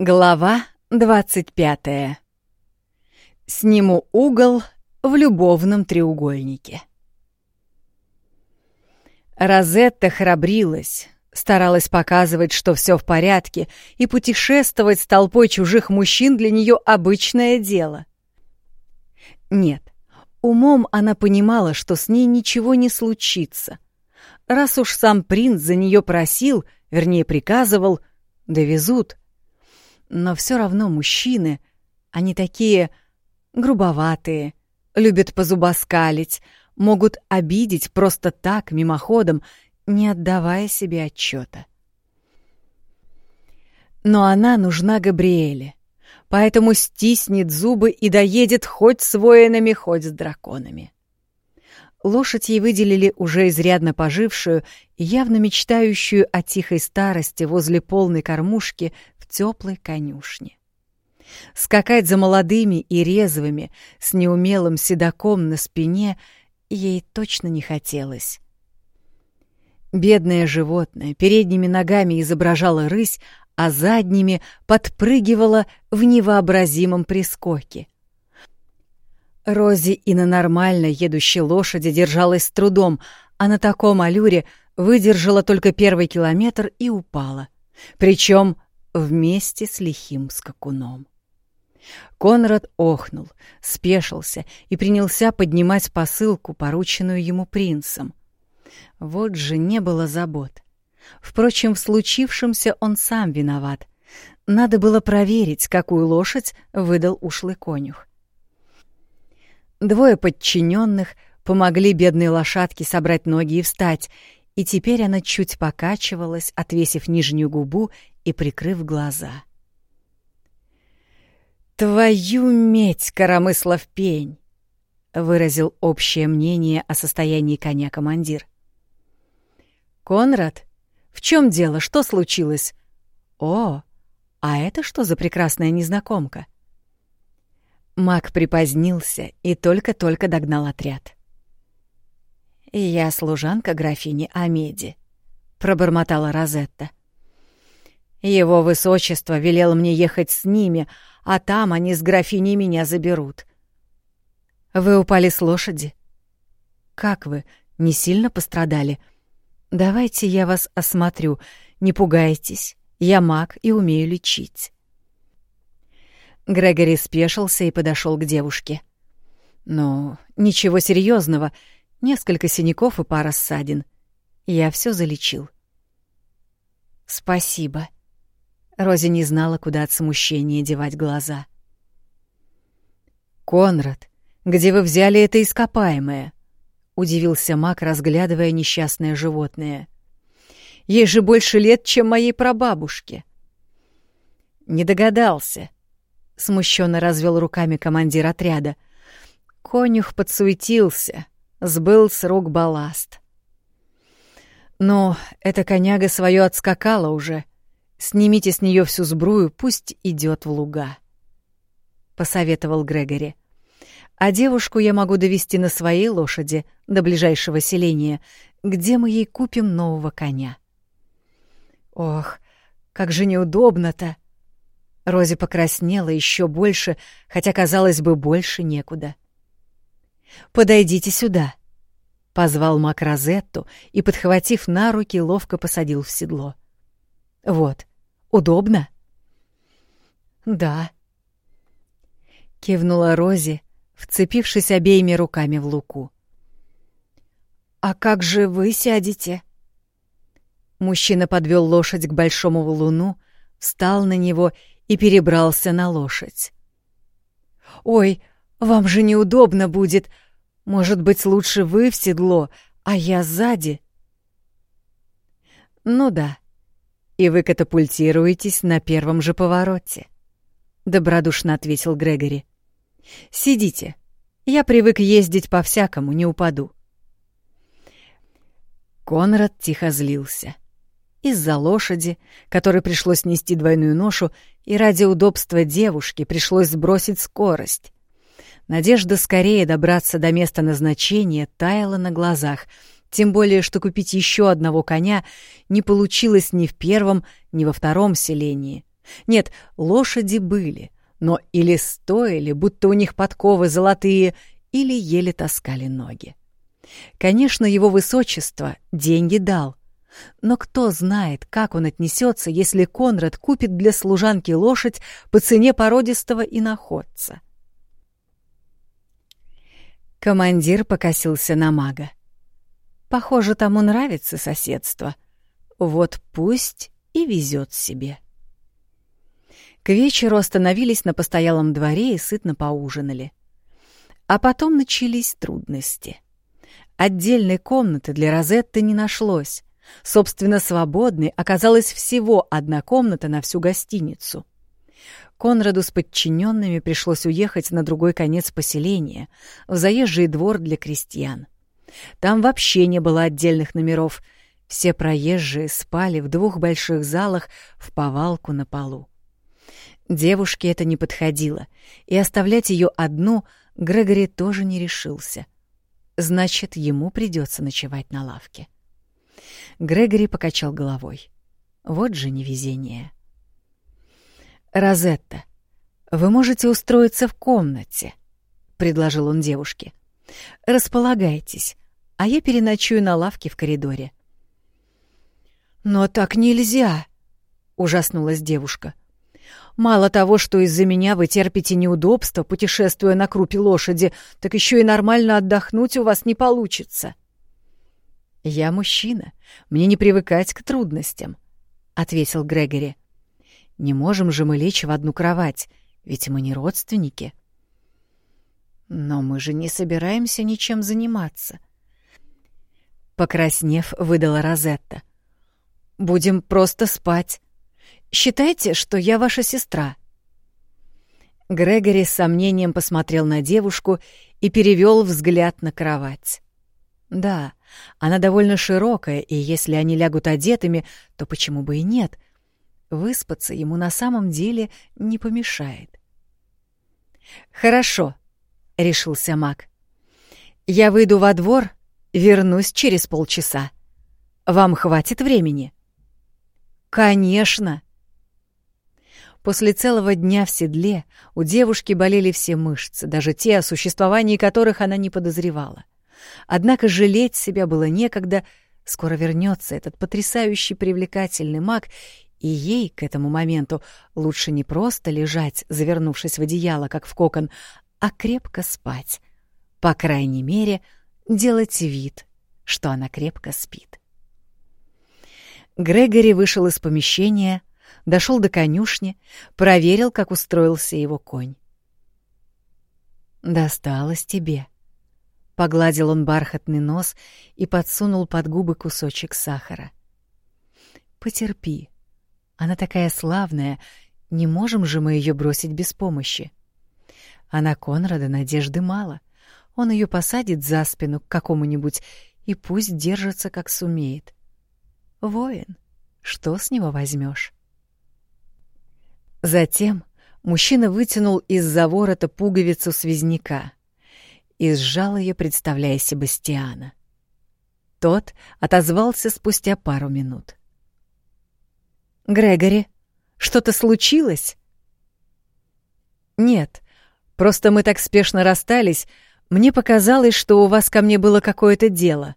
Глава 25. Сниму угол в любовном треугольнике. Розетта храбрилась, старалась показывать, что все в порядке, и путешествовать с толпой чужих мужчин для нее обычное дело. Нет, умом она понимала, что с ней ничего не случится. Раз уж сам принц за нее просил, вернее приказывал, довезут — но все равно мужчины, они такие грубоватые, любят позубоскалить, могут обидеть просто так, мимоходом, не отдавая себе отчета. Но она нужна Габриэле, поэтому стиснет зубы и доедет хоть с воинами, хоть с драконами. Лошадь ей выделили уже изрядно пожившую и явно мечтающую о тихой старости возле полной кормушки теплой конюшне. Скакать за молодыми и резвыми, с неумелым седаком на спине ей точно не хотелось. Бедное животное передними ногами изображало рысь, а задними подпрыгивало в невообразимом прискоке. Рози и на нормально едущей лошади держалась с трудом, а на таком аллюре выдержала только первый километр и упала. Причем вместе с лихим скакуном. Конрад охнул, спешился и принялся поднимать посылку, порученную ему принцем. Вот же не было забот. Впрочем, в случившемся он сам виноват. Надо было проверить, какую лошадь выдал ушлый конюх. Двое подчиненных помогли бедной лошадке собрать ноги и встать, и теперь она чуть покачивалась, отвесив нижнюю губу и прикрыв глаза. «Твою медь, коромыслов пень!» — выразил общее мнение о состоянии коня командир. «Конрад, в чем дело? Что случилось?» «О, а это что за прекрасная незнакомка?» Маг припозднился и только-только догнал отряд. «Я служанка графини Амеди», — пробормотала Розетта. Его высочество велел мне ехать с ними, а там они с графиней меня заберут. Вы упали с лошади? Как вы, не сильно пострадали? Давайте я вас осмотрю, не пугайтесь, я маг и умею лечить. Грегори спешился и подошел к девушке. «Ну, ничего серьезного, несколько синяков и пара ссадин. Я все залечил». «Спасибо», Рози не знала, куда от смущения девать глаза. «Конрад, где вы взяли это ископаемое?» — удивился Мак, разглядывая несчастное животное. «Ей же больше лет, чем моей прабабушке». «Не догадался», — смущенно развел руками командир отряда. Конюх подсуетился, сбыл с рук балласт. «Но эта коняга свое отскакала уже», — Снимите с нее всю сбрую, пусть идет в луга», — посоветовал Грегори. «А девушку я могу довести на своей лошади до ближайшего селения, где мы ей купим нового коня». «Ох, как же неудобно-то!» Рози покраснела еще больше, хотя, казалось бы, больше некуда. «Подойдите сюда», — позвал Мак Розетту и, подхватив на руки, ловко посадил в седло. «Вот, Удобно?» «Да», — кивнула Рози, вцепившись обеими руками в луку. «А как же вы сядете?» Мужчина подвел лошадь к большому валуну, встал на него и перебрался на лошадь. «Ой, вам же неудобно будет. Может быть, лучше вы в седло, а я сзади?» «Ну да», и вы катапультируетесь на первом же повороте», — добродушно ответил Грегори. «Сидите. Я привык ездить по-всякому, не упаду». Конрад тихо злился. Из-за лошади, которой пришлось нести двойную ношу, и ради удобства девушки пришлось сбросить скорость. Надежда скорее добраться до места назначения таяла на глазах — тем более, что купить еще одного коня не получилось ни в первом, ни во втором селении. Нет, лошади были, но или стоили, будто у них подковы золотые, или еле таскали ноги. Конечно, его высочество деньги дал, но кто знает, как он отнесется, если Конрад купит для служанки лошадь по цене породистого иноходца. Командир покосился на мага. Похоже, тому нравится соседство. Вот пусть и везет себе. К вечеру остановились на постоялом дворе и сытно поужинали. А потом начались трудности. Отдельной комнаты для Розетты не нашлось. Собственно, свободной оказалась всего одна комната на всю гостиницу. Конраду с подчиненными пришлось уехать на другой конец поселения, в заезжий двор для крестьян. Там вообще не было отдельных номеров. Все проезжие спали в двух больших залах в повалку на полу. Девушке это не подходило, и оставлять ее одну Грегори тоже не решился. Значит, ему придется ночевать на лавке. Грегори покачал головой. Вот же невезение. «Розетта, вы можете устроиться в комнате», — предложил он девушке. «Располагайтесь, а я переночую на лавке в коридоре». «Но так нельзя», — ужаснулась девушка. Мало того, что из-за меня вы терпите неудобства, путешествуя на крупе лошади, так еще и нормально отдохнуть у вас не получится. Я мужчина, мне не привыкать к трудностям, ответил Грегори. Не можем же мы лечь в одну кровать, ведь мы не родственники. Но мы же не собираемся ничем заниматься. Покраснев, выдала Розетта. Будем просто спать. Считайте, что я ваша сестра». Грегори с сомнением посмотрел на девушку и перевел взгляд на кровать. Да, она довольно широкая, и если они лягут одетыми, то почему бы и нет? Выспаться ему на самом деле не помешает. «Хорошо», — решился маг. «Я выйду во двор, вернусь через полчаса. Вам хватит времени?» «Конечно», После целого дня в седле у девушки болели все мышцы, даже те, о существовании которых она не подозревала. Однако жалеть себя было некогда, скоро вернется этот потрясающий привлекательный маг, и ей к этому моменту лучше не просто лежать, завернувшись в одеяло, как в кокон, а крепко спать. По крайней мере, делать вид, что она крепко спит. Грегори вышел из помещения — дошел до конюшни, проверил, как устроился его конь. «Досталось тебе», — погладил он бархатный нос и подсунул под губы кусочек сахара. «Потерпи. Она такая славная, не можем же мы ее бросить без помощи. А на Конрада надежды мало. Он ее посадит за спину к какому-нибудь и пусть держится, как сумеет. Воин, что с него возьмешь? Затем мужчина вытянул из-за ворота пуговицу связняка и сжал ее, представляя Себастьяна. Тот отозвался спустя пару минут. «Грегори, что-то случилось?» «Нет, просто мы так спешно расстались, мне показалось, что у вас ко мне было какое-то дело».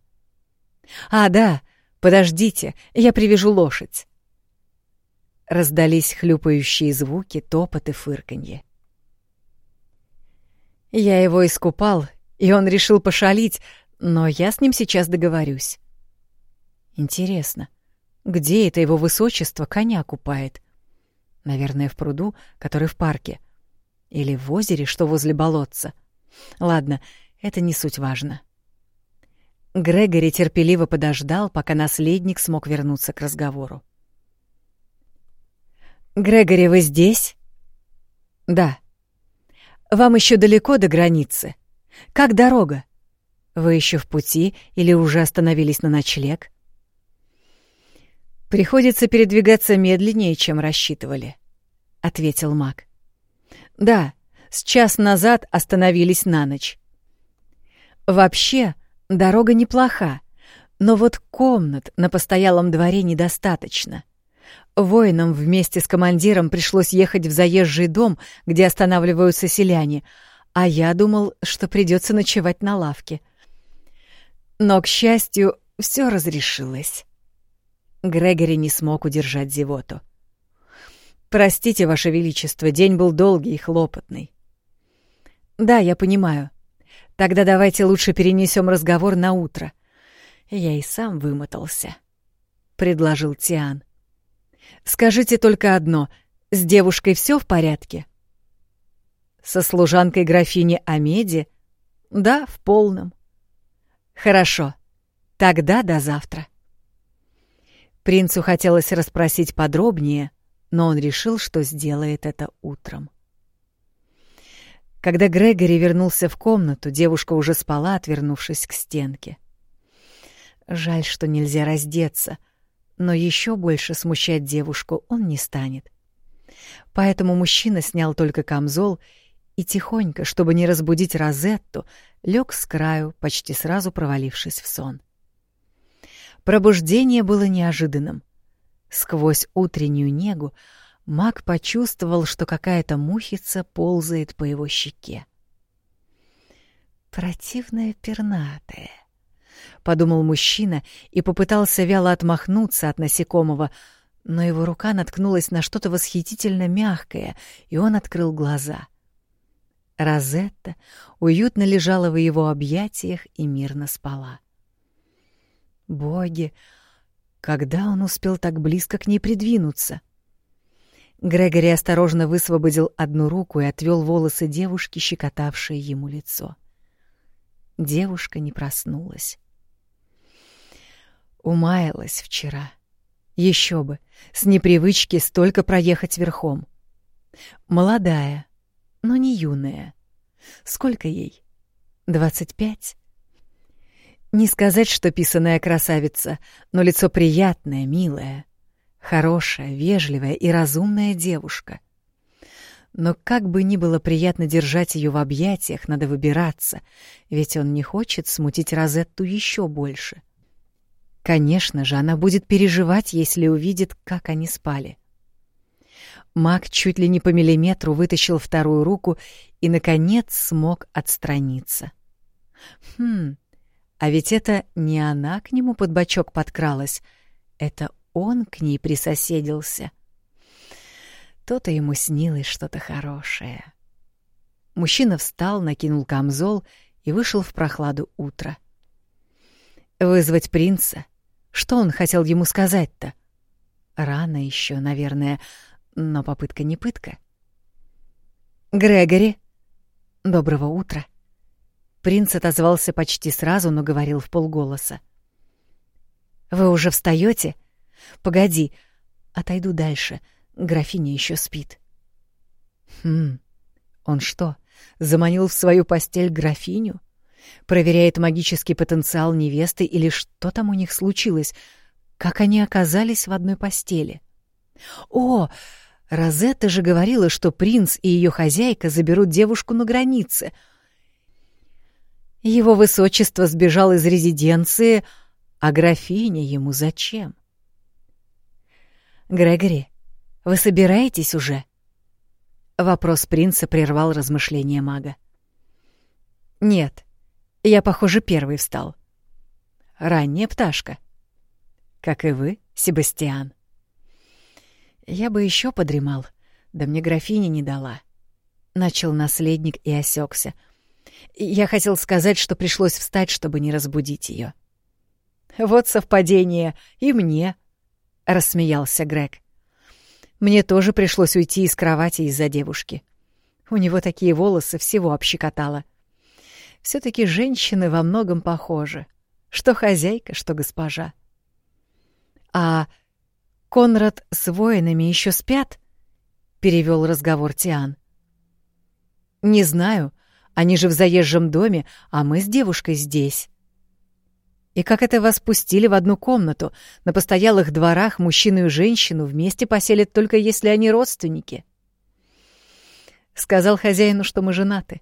«А, да, подождите, я привяжу лошадь». Раздались хлюпающие звуки, топот и фырканье. Я его искупал, и он решил пошалить, но я с ним сейчас договорюсь. Интересно, где это его высочество коня купает? Наверное, в пруду, который в парке. Или в озере, что возле болотца. Ладно, это не суть важно. Грегори терпеливо подождал, пока наследник смог вернуться к разговору. «Грегори, вы здесь?» «Да». «Вам еще далеко до границы? Как дорога? Вы еще в пути или уже остановились на ночлег?» «Приходится передвигаться медленнее, чем рассчитывали», — ответил маг. «Да, с час назад остановились на ночь. Вообще, дорога неплоха, но вот комнат на постоялом дворе недостаточно. Воинам вместе с командиром пришлось ехать в заезжий дом, где останавливаются селяне, а я думал, что придется ночевать на лавке. Но, к счастью, все разрешилось. Грегори не смог удержать зевоту. «Простите, Ваше Величество, день был долгий и хлопотный». «Да, я понимаю. Тогда давайте лучше перенесем разговор на утро. Я и сам вымотался», — предложил Тиан. Скажите только одно: с девушкой все в порядке? Со служанкой графини Амеди? Да, в полном. Хорошо. Тогда до завтра. Принцу хотелось расспросить подробнее, но он решил, что сделает это утром. Когда Грегори вернулся в комнату, девушка уже спала, отвернувшись к стенке. Жаль, что нельзя раздеться, но еще больше смущать девушку он не станет. Поэтому мужчина снял только камзол и тихонько, чтобы не разбудить Розетту, лег с краю, почти сразу провалившись в сон. Пробуждение было неожиданным. Сквозь утреннюю негу маг почувствовал, что какая-то мухица ползает по его щеке. Противная пернатая —— подумал мужчина и попытался вяло отмахнуться от насекомого, но его рука наткнулась на что-то восхитительно мягкое, и он открыл глаза. Розетта уютно лежала в его объятиях и мирно спала. Боги, когда он успел так близко к ней придвинуться? Грегори осторожно высвободил одну руку и отвел волосы девушки, щекотавшие ему лицо. Девушка не проснулась. Умаялась вчера. Еще бы, с непривычки столько проехать верхом. Молодая, но не юная. Сколько ей? Двадцать пять? Не сказать, что писаная красавица, но лицо приятное, милое. Хорошая, вежливая и разумная девушка. Но как бы ни было приятно держать ее в объятиях, надо выбираться, ведь он не хочет смутить Розетту еще больше. Конечно же, она будет переживать, если увидит, как они спали. Маг чуть ли не по миллиметру вытащил вторую руку и, наконец, смог отстраниться. Хм, а ведь это не она к нему под бочок подкралась, это он к ней присоседился. То-то ему снилось что-то хорошее. Мужчина встал, накинул камзол и вышел в прохладу утра. Вызвать принца — что он хотел ему сказать-то? Рано еще, наверное, но попытка не пытка. «Грегори!» «Доброго утра!» Принц отозвался почти сразу, но говорил в полголоса. «Вы уже встаете? Погоди, отойду дальше, графиня еще спит». «Хм, он что, заманил в свою постель графиню?» Проверяет магический потенциал невесты или что там у них случилось, как они оказались в одной постели. О, Розетта же говорила, что принц и ее хозяйка заберут девушку на границе. Его высочество сбежал из резиденции, а графиня ему зачем? Грегори, вы собираетесь уже? Вопрос принца прервал размышления мага. Нет, я, похоже, первый встал. Ранняя пташка. Как и вы, Себастьян. Я бы еще подремал, да мне графиня не дала. Начал наследник и осекся. Я хотел сказать, что пришлось встать, чтобы не разбудить ее. Вот совпадение, и мне, рассмеялся Грег. Мне тоже пришлось уйти из кровати из-за девушки. У него такие волосы всего общекотало — все таки женщины во многом похожи. Что хозяйка, что госпожа. А Конрад с воинами еще спят? перевел разговор Тиан. Не знаю, они же в заезжем доме, а мы с девушкой здесь. И как это вас пустили в одну комнату? На постоялых дворах мужчину и женщину вместе поселят только если они родственники. Сказал хозяину, что мы женаты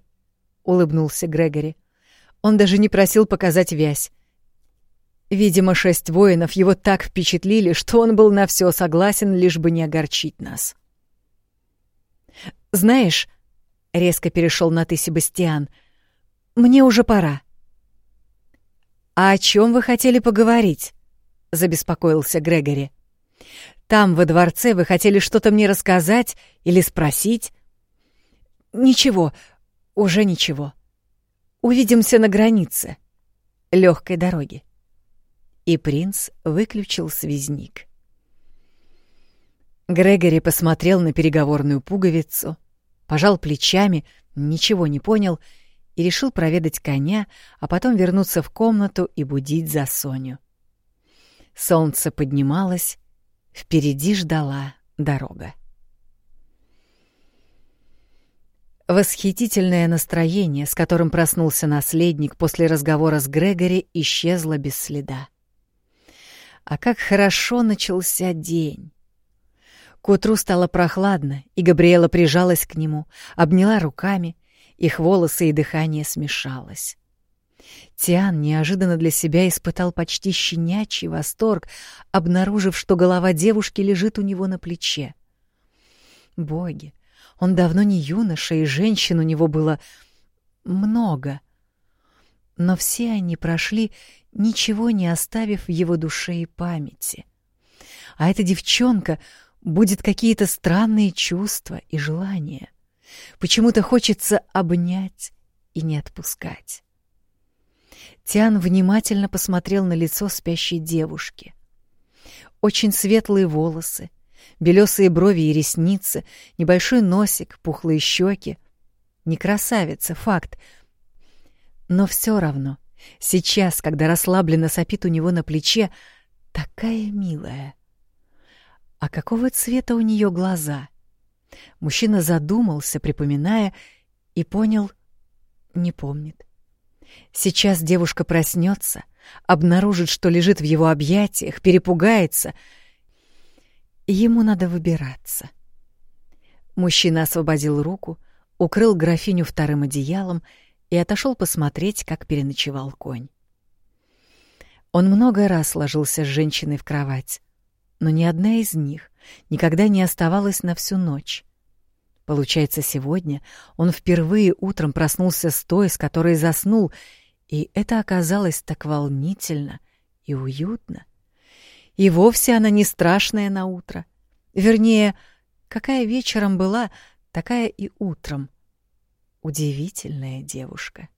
улыбнулся Грегори. Он даже не просил показать вязь. Видимо, шесть воинов его так впечатлили, что он был на все согласен, лишь бы не огорчить нас. «Знаешь», — резко перешел на «ты, Себастьян», — «мне уже пора». «А о чем вы хотели поговорить?» — забеспокоился Грегори. «Там, во дворце, вы хотели что-то мне рассказать или спросить?» «Ничего, уже ничего. Увидимся на границе. Легкой дороги». И принц выключил связник. Грегори посмотрел на переговорную пуговицу, пожал плечами, ничего не понял и решил проведать коня, а потом вернуться в комнату и будить за Соню. Солнце поднималось, впереди ждала дорога. Восхитительное настроение, с которым проснулся наследник после разговора с Грегори, исчезло без следа. А как хорошо начался день! К утру стало прохладно, и Габриэла прижалась к нему, обняла руками, их волосы и дыхание смешалось. Тиан неожиданно для себя испытал почти щенячий восторг, обнаружив, что голова девушки лежит у него на плече. Боги, он давно не юноша, и женщин у него было много. Но все они прошли, ничего не оставив в его душе и памяти. А эта девчонка — будет какие-то странные чувства и желания. Почему-то хочется обнять и не отпускать. Тиан внимательно посмотрел на лицо спящей девушки. Очень светлые волосы, белесые брови и ресницы, небольшой носик, пухлые щеки. Не красавица, факт. Но все равно, сейчас, когда расслабленно сопит у него на плече, такая милая — а какого цвета у нее глаза? Мужчина задумался, припоминая, и понял — не помнит. Сейчас девушка проснется, обнаружит, что лежит в его объятиях, перепугается. Ему надо выбираться. Мужчина освободил руку, укрыл графиню вторым одеялом и отошел посмотреть, как переночевал конь. Он много раз ложился с женщиной в кровать но ни одна из них никогда не оставалась на всю ночь. Получается, сегодня он впервые утром проснулся с той, с которой заснул, и это оказалось так волнительно и уютно. И вовсе она не страшная на утро. Вернее, какая вечером была, такая и утром. Удивительная девушка.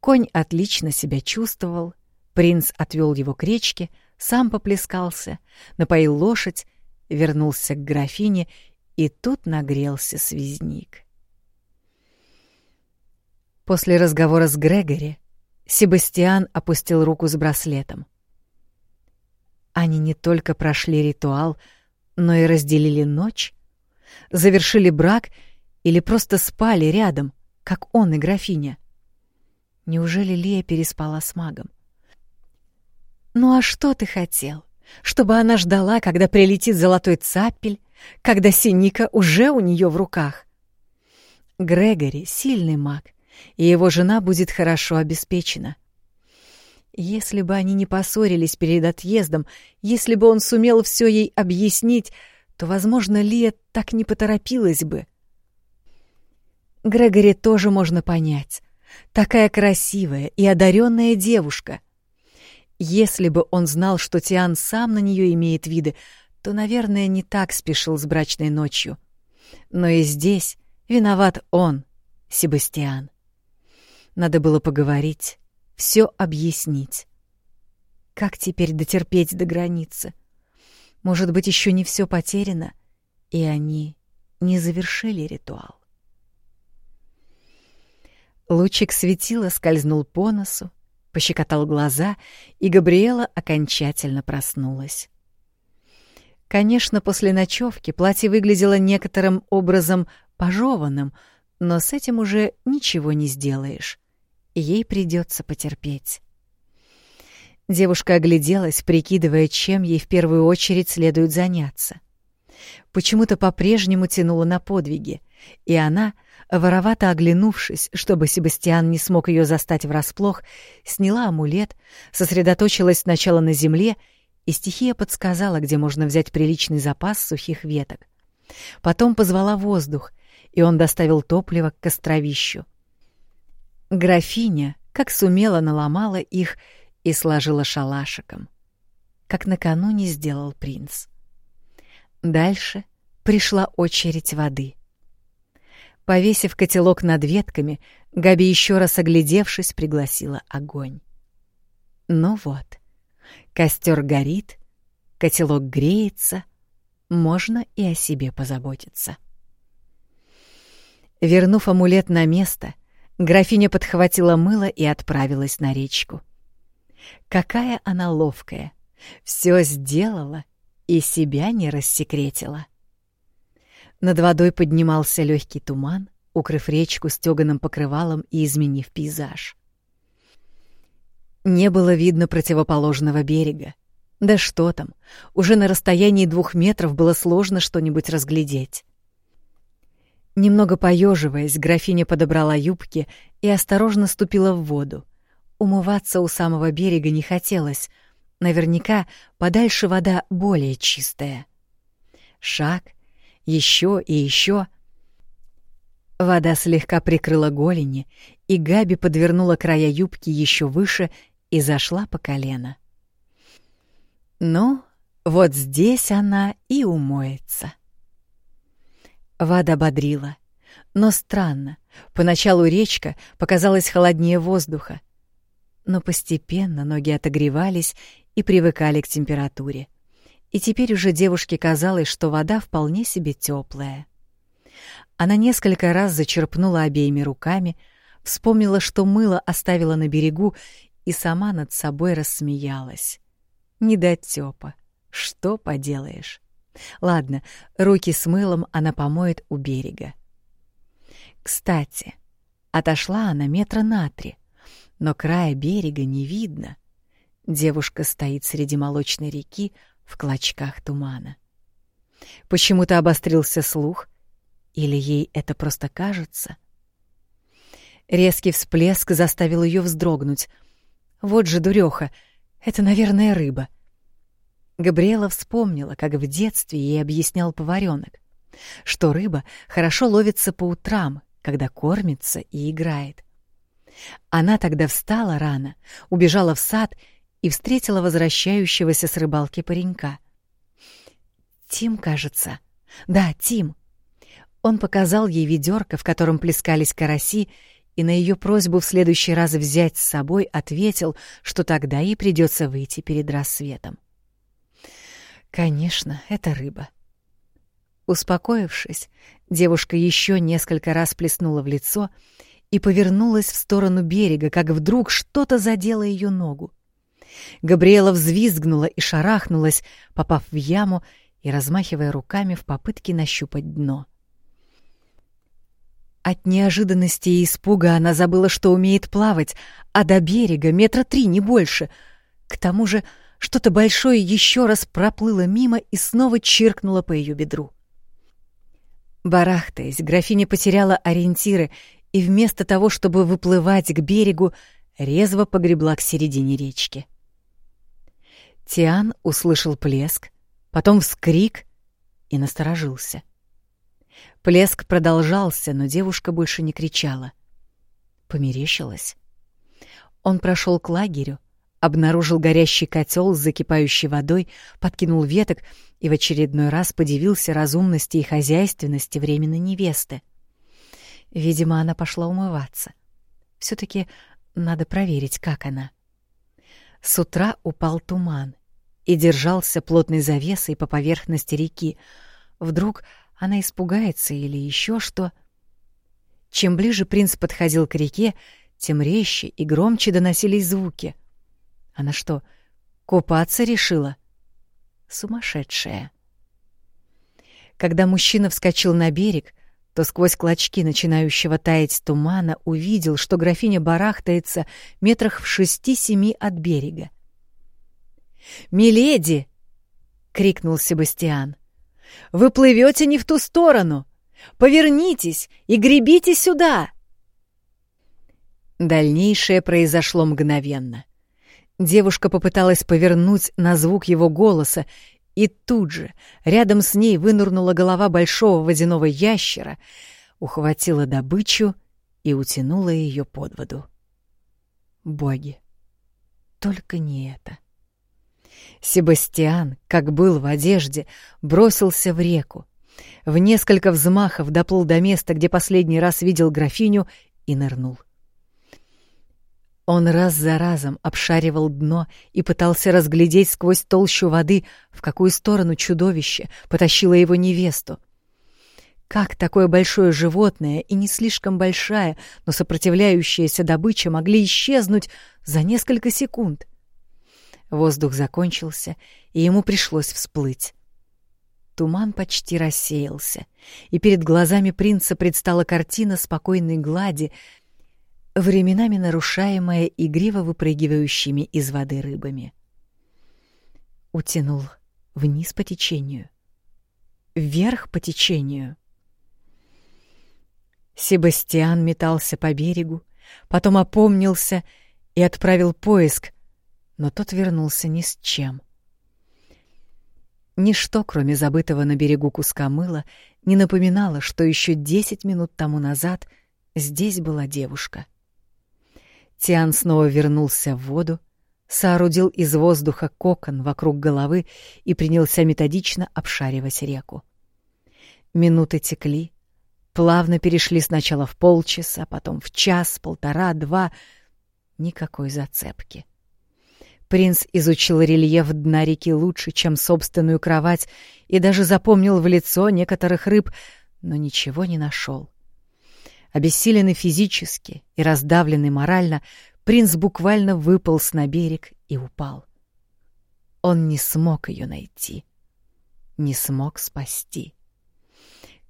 Конь отлично себя чувствовал, принц отвел его к речке — сам поплескался, напоил лошадь, вернулся к графине, и тут нагрелся связник. После разговора с Грегори Себастьян опустил руку с браслетом. Они не только прошли ритуал, но и разделили ночь, завершили брак или просто спали рядом, как он и графиня. Неужели Лия переспала с магом? Ну а что ты хотел? Чтобы она ждала, когда прилетит золотой цапель, когда синика уже у нее в руках? Грегори — сильный маг, и его жена будет хорошо обеспечена. Если бы они не поссорились перед отъездом, если бы он сумел все ей объяснить, то, возможно, Лия так не поторопилась бы. Грегори тоже можно понять. Такая красивая и одаренная девушка. Если бы он знал, что Тиан сам на нее имеет виды, то, наверное, не так спешил с брачной ночью. Но и здесь виноват он, Себастьян. Надо было поговорить, все объяснить. Как теперь дотерпеть до границы? Может быть, еще не все потеряно, и они не завершили ритуал. Лучик светила скользнул по носу, пощекотал глаза, и Габриэла окончательно проснулась. Конечно, после ночевки платье выглядело некоторым образом пожеванным, но с этим уже ничего не сделаешь. Ей придется потерпеть. Девушка огляделась, прикидывая, чем ей в первую очередь следует заняться. Почему-то по-прежнему тянула на подвиги, и она, воровато оглянувшись, чтобы Себастьян не смог ее застать врасплох, сняла амулет, сосредоточилась сначала на земле, и стихия подсказала, где можно взять приличный запас сухих веток. Потом позвала воздух, и он доставил топливо к костровищу. Графиня, как сумела, наломала их и сложила шалашиком, как накануне сделал принц. Дальше пришла очередь воды. Повесив котелок над ветками, Габи еще раз оглядевшись, пригласила огонь. Ну вот, костер горит, котелок греется, можно и о себе позаботиться. Вернув амулет на место, графиня подхватила мыло и отправилась на речку. Какая она ловкая! Все сделала и себя не рассекретила. Над водой поднимался легкий туман, укрыв речку стёганым покрывалом и изменив пейзаж. Не было видно противоположного берега. Да что там, уже на расстоянии двух метров было сложно что-нибудь разглядеть. Немного поеживаясь, графиня подобрала юбки и осторожно ступила в воду. Умываться у самого берега не хотелось. Наверняка подальше вода более чистая. Шаг, еще и еще. Вода слегка прикрыла голени, и Габи подвернула края юбки еще выше и зашла по колено. Ну, вот здесь она и умоется. Вода бодрила. Но странно, поначалу речка показалась холоднее воздуха. Но постепенно ноги отогревались и привыкали к температуре и теперь уже девушке казалось, что вода вполне себе теплая. Она несколько раз зачерпнула обеими руками, вспомнила, что мыло оставила на берегу, и сама над собой рассмеялась. Не дотёпа. Что поделаешь? Ладно, руки с мылом она помоет у берега. Кстати, отошла она метра на три, но края берега не видно. Девушка стоит среди молочной реки, в клочках тумана. Почему-то обострился слух, или ей это просто кажется? Резкий всплеск заставил ее вздрогнуть. Вот же дуреха, это, наверное, рыба. Габриэла вспомнила, как в детстве ей объяснял поваренок, что рыба хорошо ловится по утрам, когда кормится и играет. Она тогда встала рано, убежала в сад и встретила возвращающегося с рыбалки паренька. Тим, кажется. Да, Тим. Он показал ей ведерко, в котором плескались караси, и на ее просьбу в следующий раз взять с собой ответил, что тогда ей придется выйти перед рассветом. Конечно, это рыба. Успокоившись, девушка еще несколько раз плеснула в лицо и повернулась в сторону берега, как вдруг что-то задело ее ногу. Габриэла взвизгнула и шарахнулась, попав в яму и размахивая руками в попытке нащупать дно. От неожиданности и испуга она забыла, что умеет плавать, а до берега метра три, не больше. К тому же что-то большое еще раз проплыло мимо и снова чиркнуло по ее бедру. Барахтаясь, графиня потеряла ориентиры и вместо того, чтобы выплывать к берегу, резво погребла к середине речки. Тиан услышал плеск, потом вскрик и насторожился. Плеск продолжался, но девушка больше не кричала. Померещилась. Он прошел к лагерю, обнаружил горящий котел с закипающей водой, подкинул веток и в очередной раз подивился разумности и хозяйственности временной невесты. Видимо, она пошла умываться. все таки надо проверить, как она. С утра упал туман и держался плотной завесой по поверхности реки. Вдруг она испугается или еще что. Чем ближе принц подходил к реке, тем резче и громче доносились звуки. Она что, купаться решила? Сумасшедшая. Когда мужчина вскочил на берег, то сквозь клочки начинающего таять тумана увидел, что графиня барахтается метрах в шести-семи от берега. «Миледи!» — крикнул Себастьян. Вы плывете не в ту сторону! Повернитесь и гребите сюда!» Дальнейшее произошло мгновенно. Девушка попыталась повернуть на звук его голоса, и тут же рядом с ней вынырнула голова большого водяного ящера, ухватила добычу и утянула ее под воду. Боги, только не это. Себастьян, как был в одежде, бросился в реку. В несколько взмахов доплыл до места, где последний раз видел графиню, и нырнул. Он раз за разом обшаривал дно и пытался разглядеть сквозь толщу воды, в какую сторону чудовище потащило его невесту. Как такое большое животное и не слишком большая, но сопротивляющаяся добыча могли исчезнуть за несколько секунд? Воздух закончился, и ему пришлось всплыть. Туман почти рассеялся, и перед глазами принца предстала картина спокойной глади, временами нарушаемая игриво выпрыгивающими из воды рыбами. Утянул вниз по течению, вверх по течению. Себастьян метался по берегу, потом опомнился и отправил поиск, но тот вернулся ни с чем. Ничто, кроме забытого на берегу куска мыла, не напоминало, что еще десять минут тому назад здесь была девушка — Тиан снова вернулся в воду, соорудил из воздуха кокон вокруг головы и принялся методично обшаривать реку. Минуты текли, плавно перешли сначала в полчаса, потом в час, полтора, два. Никакой зацепки. Принц изучил рельеф дна реки лучше, чем собственную кровать, и даже запомнил в лицо некоторых рыб, но ничего не нашел. Обессиленный физически и раздавленный морально, принц буквально выполз на берег и упал. Он не смог ее найти, не смог спасти.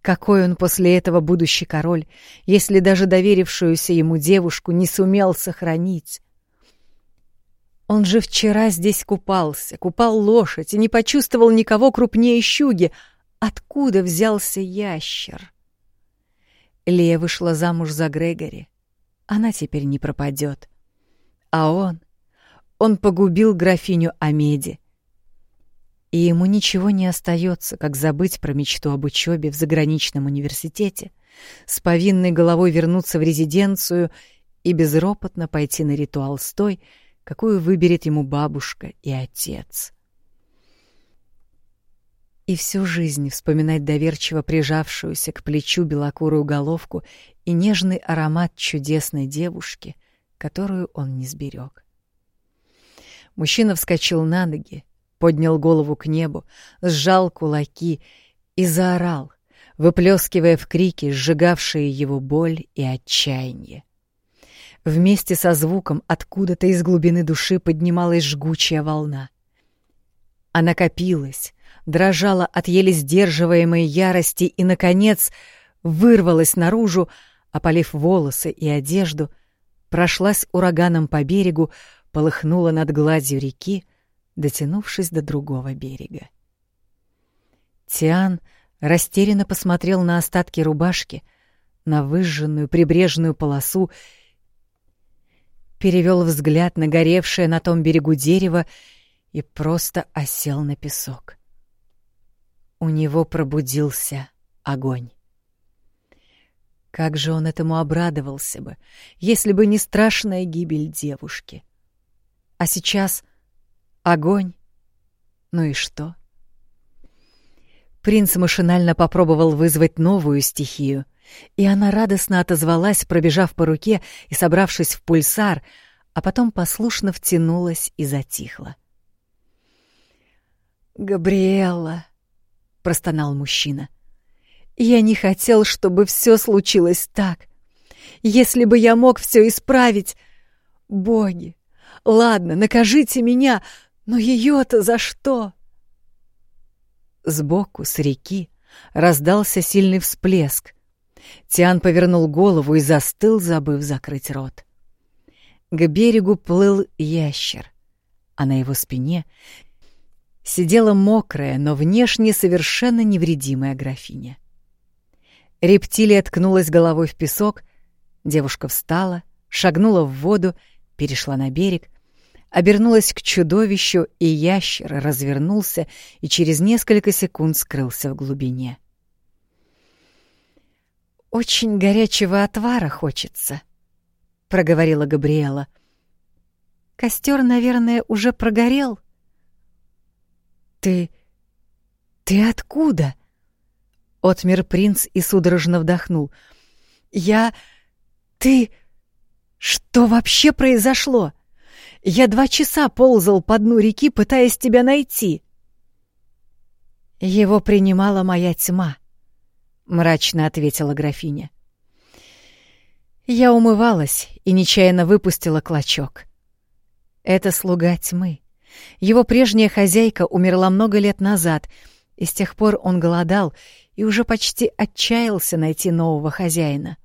Какой он после этого будущий король, если даже доверившуюся ему девушку не сумел сохранить? Он же вчера здесь купался, купал лошадь и не почувствовал никого крупнее щуги. Откуда взялся ящер? Лия вышла замуж за Грегори. Она теперь не пропадет. А он... Он погубил графиню Амеди. И ему ничего не остается, как забыть про мечту об учебе в заграничном университете, с повинной головой вернуться в резиденцию и безропотно пойти на ритуал с той, какую выберет ему бабушка и отец и всю жизнь вспоминать доверчиво прижавшуюся к плечу белокурую головку и нежный аромат чудесной девушки, которую он не сберег. Мужчина вскочил на ноги, поднял голову к небу, сжал кулаки и заорал, выплескивая в крики сжигавшие его боль и отчаяние. Вместе со звуком откуда-то из глубины души поднималась жгучая волна. Она копилась, дрожала от еле сдерживаемой ярости и, наконец, вырвалась наружу, опалив волосы и одежду, прошлась ураганом по берегу, полыхнула над гладью реки, дотянувшись до другого берега. Тиан растерянно посмотрел на остатки рубашки, на выжженную прибрежную полосу, перевел взгляд на горевшее на том берегу дерево и просто осел на песок. У него пробудился огонь. Как же он этому обрадовался бы, если бы не страшная гибель девушки. А сейчас огонь. Ну и что? Принц машинально попробовал вызвать новую стихию, и она радостно отозвалась, пробежав по руке и собравшись в пульсар, а потом послушно втянулась и затихла. «Габриэлла!» простонал мужчина. Я не хотел, чтобы все случилось так. Если бы я мог все исправить... Боги, ладно, накажите меня, но ее-то за что? Сбоку, с реки, раздался сильный всплеск. Тиан повернул голову и застыл, забыв закрыть рот. К берегу плыл ящер, а на его спине сидела мокрая, но внешне совершенно невредимая графиня. Рептилия ткнулась головой в песок, девушка встала, шагнула в воду, перешла на берег, обернулась к чудовищу, и ящер развернулся и через несколько секунд скрылся в глубине. «Очень горячего отвара хочется», — проговорила Габриэла. «Костер, наверное, уже прогорел?» «Ты... ты откуда?» Отмер принц и судорожно вдохнул. «Я... ты... что вообще произошло?» Я два часа ползал по дну реки, пытаясь тебя найти. Его принимала моя тьма, мрачно ответила графиня. Я умывалась и нечаянно выпустила клочок. Это слуга тьмы. Его прежняя хозяйка умерла много лет назад, и с тех пор он голодал и уже почти отчаялся найти нового хозяина.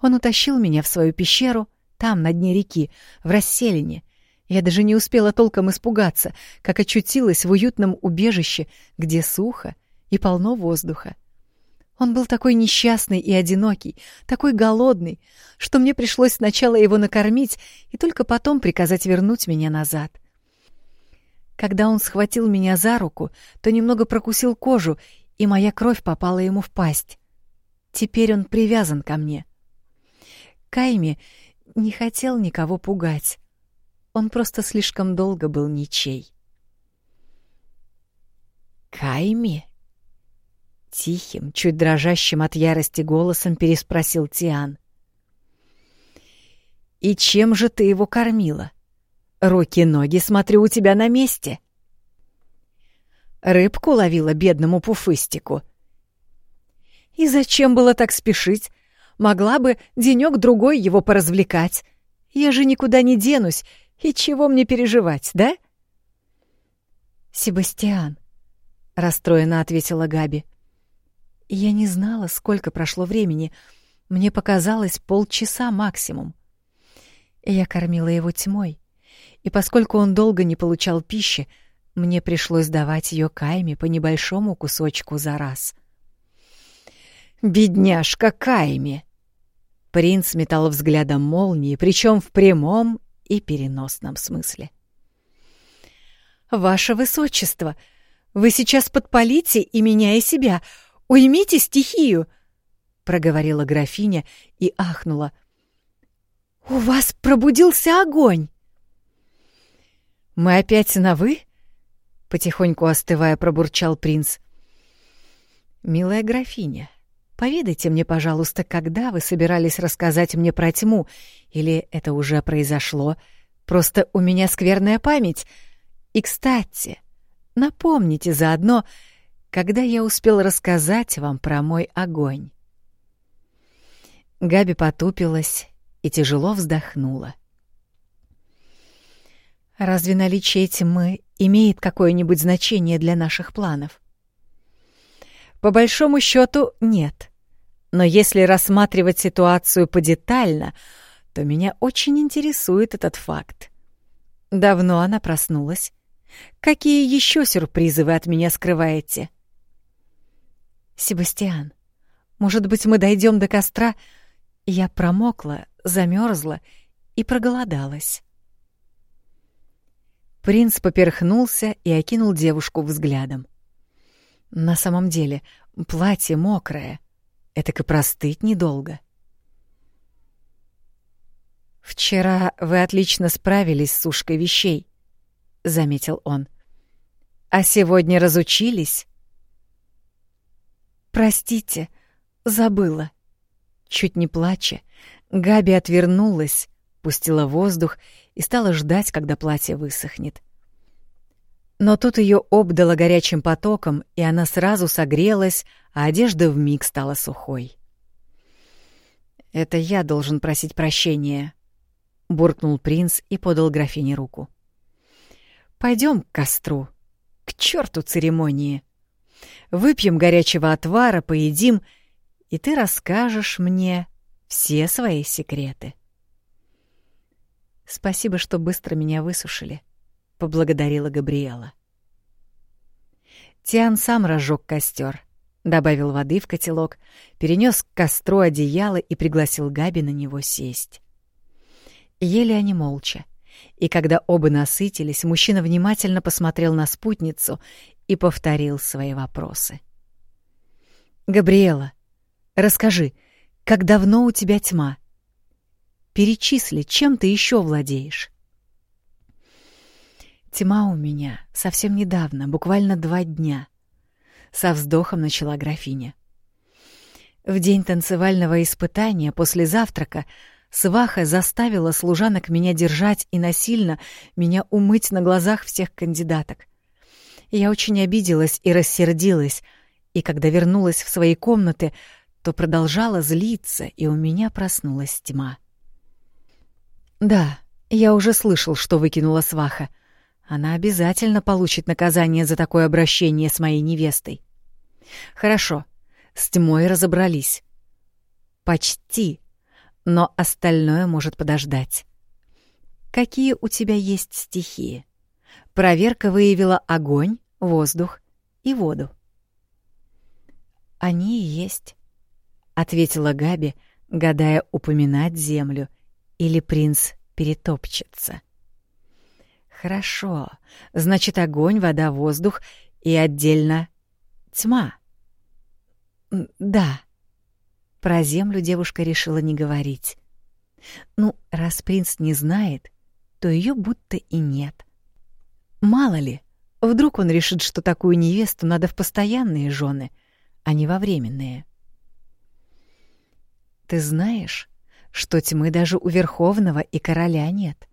Он утащил меня в свою пещеру, там, на дне реки, в расселине. Я даже не успела толком испугаться, как очутилась в уютном убежище, где сухо и полно воздуха. Он был такой несчастный и одинокий, такой голодный, что мне пришлось сначала его накормить и только потом приказать вернуть меня назад. Когда он схватил меня за руку, то немного прокусил кожу, и моя кровь попала ему в пасть. Теперь он привязан ко мне. Кайми не хотел никого пугать. Он просто слишком долго был ничей. «Кайми?» Тихим, чуть дрожащим от ярости голосом переспросил Тиан. «И чем же ты его кормила? Руки-ноги, смотрю, у тебя на месте». Рыбку ловила бедному пуфыстику. «И зачем было так спешить? Могла бы денёк-другой его поразвлекать. Я же никуда не денусь, и чего мне переживать, да?» «Себастьян», — расстроенно ответила Габи. «Я не знала, сколько прошло времени. Мне показалось полчаса максимум. Я кормила его тьмой, и поскольку он долго не получал пищи, мне пришлось давать ее Кайме по небольшому кусочку за раз». «Бедняжка Кайме!» Принц метал взглядом молнии, причем в прямом и переносном смысле. «Ваше Высочество, вы сейчас подпалите и меня, и себя. Уймите стихию!» — проговорила графиня и ахнула. «У вас пробудился огонь!» «Мы опять на «вы»?» — потихоньку остывая пробурчал принц. «Милая графиня, Поведайте мне, пожалуйста, когда вы собирались рассказать мне про тьму, или это уже произошло? Просто у меня скверная память. И, кстати, напомните заодно, когда я успел рассказать вам про мой огонь. Габи потупилась и тяжело вздохнула. Разве наличие тьмы имеет какое-нибудь значение для наших планов? По большому счету, нет. Но если рассматривать ситуацию подетально, то меня очень интересует этот факт. Давно она проснулась. Какие еще сюрпризы вы от меня скрываете? Себастьян, может быть, мы дойдем до костра? Я промокла, замерзла и проголодалась. Принц поперхнулся и окинул девушку взглядом. На самом деле, платье мокрое. Это и простыть недолго. «Вчера вы отлично справились с сушкой вещей», — заметил он. «А сегодня разучились?» «Простите, забыла». Чуть не плача, Габи отвернулась, пустила воздух и стала ждать, когда платье высохнет. Но тут ее обдало горячим потоком, и она сразу согрелась, а одежда вмиг стала сухой. «Это я должен просить прощения», — буркнул принц и подал графине руку. «Пойдем к костру. К черту церемонии. Выпьем горячего отвара, поедим, и ты расскажешь мне все свои секреты». «Спасибо, что быстро меня высушили», — поблагодарила Габриэла. Тиан сам разжег костер, добавил воды в котелок, перенес к костру одеяло и пригласил Габи на него сесть. Ели они молча, и когда оба насытились, мужчина внимательно посмотрел на спутницу и повторил свои вопросы. «Габриэла, расскажи, как давно у тебя тьма? Перечисли, чем ты еще владеешь?» Тьма у меня совсем недавно, буквально два дня. Со вздохом начала графиня. В день танцевального испытания после завтрака сваха заставила служанок меня держать и насильно меня умыть на глазах всех кандидаток. Я очень обиделась и рассердилась, и когда вернулась в свои комнаты, то продолжала злиться, и у меня проснулась тьма. Да, я уже слышал, что выкинула сваха — она обязательно получит наказание за такое обращение с моей невестой. Хорошо, с тьмой разобрались. Почти, но остальное может подождать. Какие у тебя есть стихии? Проверка выявила огонь, воздух и воду. Они есть, ответила Габи, гадая, упоминать землю или принц перетопчется. Хорошо. Значит, огонь, вода, воздух и отдельно тьма. Да. Про землю девушка решила не говорить. Ну, раз принц не знает, то ее будто и нет. Мало ли, вдруг он решит, что такую невесту надо в постоянные жены, а не во временные. Ты знаешь, что тьмы даже у Верховного и Короля нет?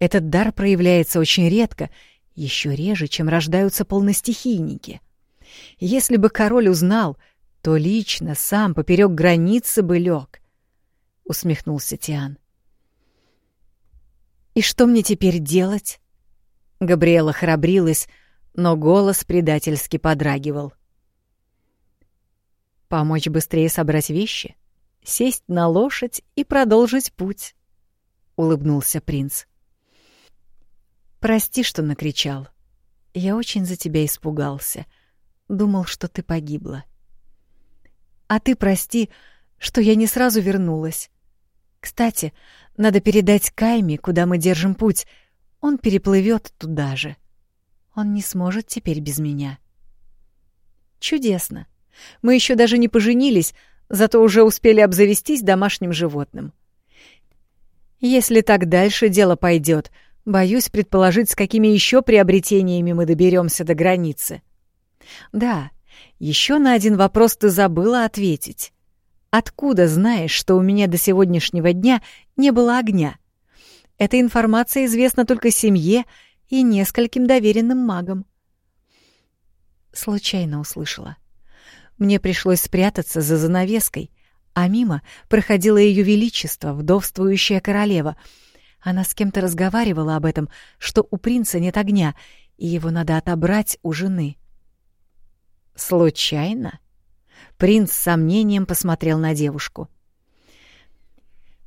Этот дар проявляется очень редко, еще реже, чем рождаются полностихийники. Если бы король узнал, то лично сам поперек границы бы лег, — усмехнулся Тиан. «И что мне теперь делать?» Габриэла храбрилась, но голос предательски подрагивал. «Помочь быстрее собрать вещи, сесть на лошадь и продолжить путь», — улыбнулся принц. Прости, что накричал. Я очень за тебя испугался. Думал, что ты погибла. А ты прости, что я не сразу вернулась. Кстати, надо передать Кайме, куда мы держим путь. Он переплывет туда же. Он не сможет теперь без меня. Чудесно. Мы еще даже не поженились, зато уже успели обзавестись домашним животным. Если так дальше дело пойдет — Боюсь предположить, с какими еще приобретениями мы доберемся до границы. Да, еще на один вопрос ты забыла ответить. Откуда знаешь, что у меня до сегодняшнего дня не было огня? Эта информация известна только семье и нескольким доверенным магам. Случайно услышала. Мне пришлось спрятаться за занавеской, а мимо проходило ее величество, вдовствующая королева — она с кем-то разговаривала об этом, что у принца нет огня, и его надо отобрать у жены. Случайно? Принц с сомнением посмотрел на девушку.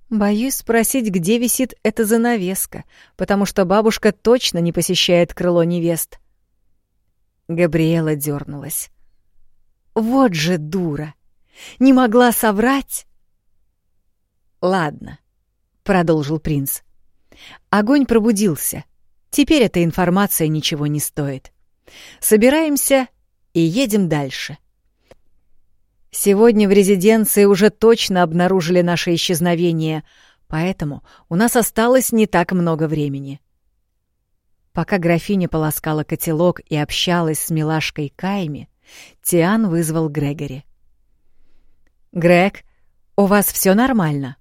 Боюсь спросить, где висит эта занавеска, потому что бабушка точно не посещает крыло невест. Габриэла дернулась. Вот же дура! Не могла соврать? Ладно, продолжил принц. Огонь пробудился. Теперь эта информация ничего не стоит. Собираемся и едем дальше. Сегодня в резиденции уже точно обнаружили наше исчезновение, поэтому у нас осталось не так много времени. Пока графиня полоскала котелок и общалась с милашкой Кайми, Тиан вызвал Грегори. «Грег, у вас все нормально?»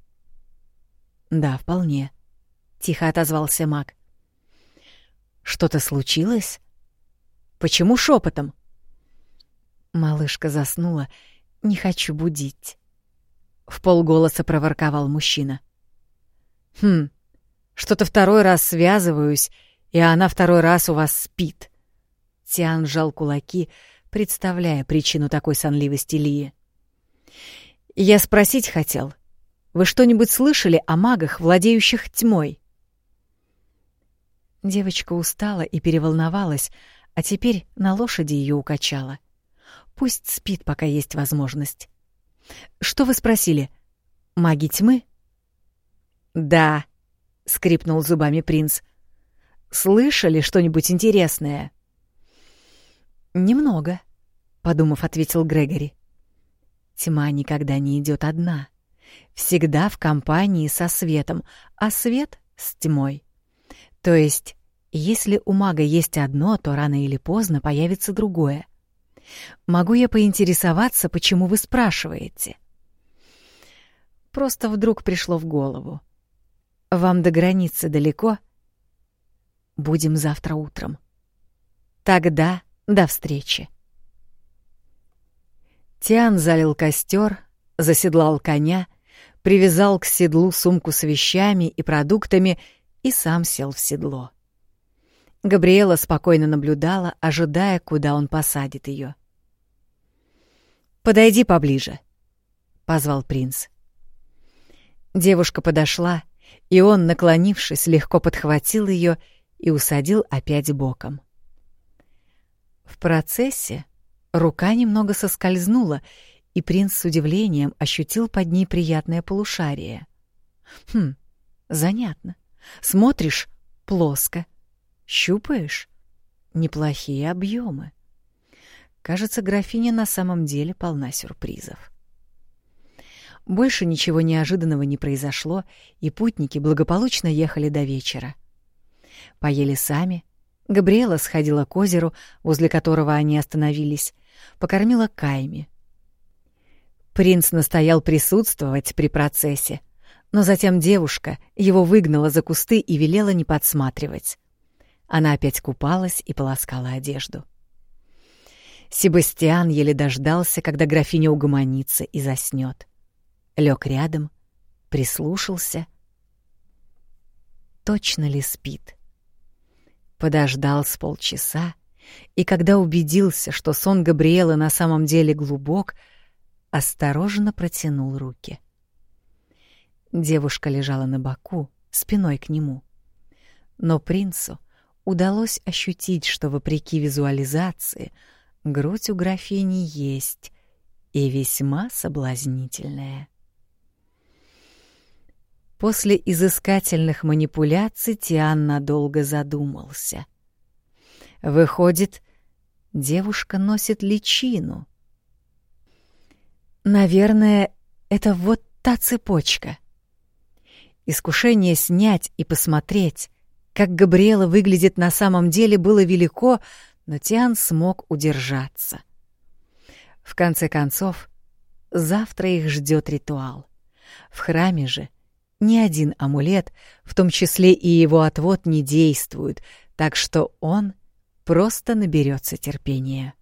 «Да, вполне», — тихо отозвался маг. «Что-то случилось? Почему шепотом?» Малышка заснула. «Не хочу будить», — в полголоса проворковал мужчина. «Хм, что-то второй раз связываюсь, и она второй раз у вас спит». Тиан сжал кулаки, представляя причину такой сонливости Лии. «Я спросить хотел. Вы что-нибудь слышали о магах, владеющих тьмой?» Девочка устала и переволновалась, а теперь на лошади ее укачала. Пусть спит, пока есть возможность. Что вы спросили? Маги тьмы? Да, скрипнул зубами принц. Слышали что-нибудь интересное? Немного, подумав, ответил Грегори. Тьма никогда не идет одна. Всегда в компании со светом, а свет — с тьмой. То есть, если у мага есть одно, то рано или поздно появится другое. Могу я поинтересоваться, почему вы спрашиваете? Просто вдруг пришло в голову. Вам до границы далеко? Будем завтра утром. Тогда до встречи. Тиан залил костер, заседлал коня, привязал к седлу сумку с вещами и продуктами и сам сел в седло. Габриэла спокойно наблюдала, ожидая, куда он посадит ее. «Подойди поближе», — позвал принц. Девушка подошла, и он, наклонившись, легко подхватил ее и усадил опять боком. В процессе Рука немного соскользнула, и принц с удивлением ощутил под ней приятное полушарие. Хм, занятно. Смотришь — плоско. Щупаешь — неплохие объемы. Кажется, графиня на самом деле полна сюрпризов. Больше ничего неожиданного не произошло, и путники благополучно ехали до вечера. Поели сами. Габриэла сходила к озеру, возле которого они остановились, покормила Кайми. Принц настоял присутствовать при процессе, но затем девушка его выгнала за кусты и велела не подсматривать. Она опять купалась и полоскала одежду. Себастьян еле дождался, когда графиня угомонится и заснёт. Лёг рядом, прислушался. Точно ли спит? Подождал с полчаса, и когда убедился, что сон Габриэлы на самом деле глубок, осторожно протянул руки. Девушка лежала на боку, спиной к нему. Но принцу удалось ощутить, что вопреки визуализации грудь у графини есть и весьма соблазнительная. После изыскательных манипуляций Тиан надолго задумался — Выходит, девушка носит личину. Наверное, это вот та цепочка. Искушение снять и посмотреть, как Габриэла выглядит на самом деле, было велико, но Тиан смог удержаться. В конце концов, завтра их ждет ритуал. В храме же ни один амулет, в том числе и его отвод, не действует, так что он просто наберется терпения.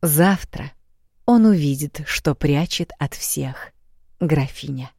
Завтра он увидит, что прячет от всех графиня.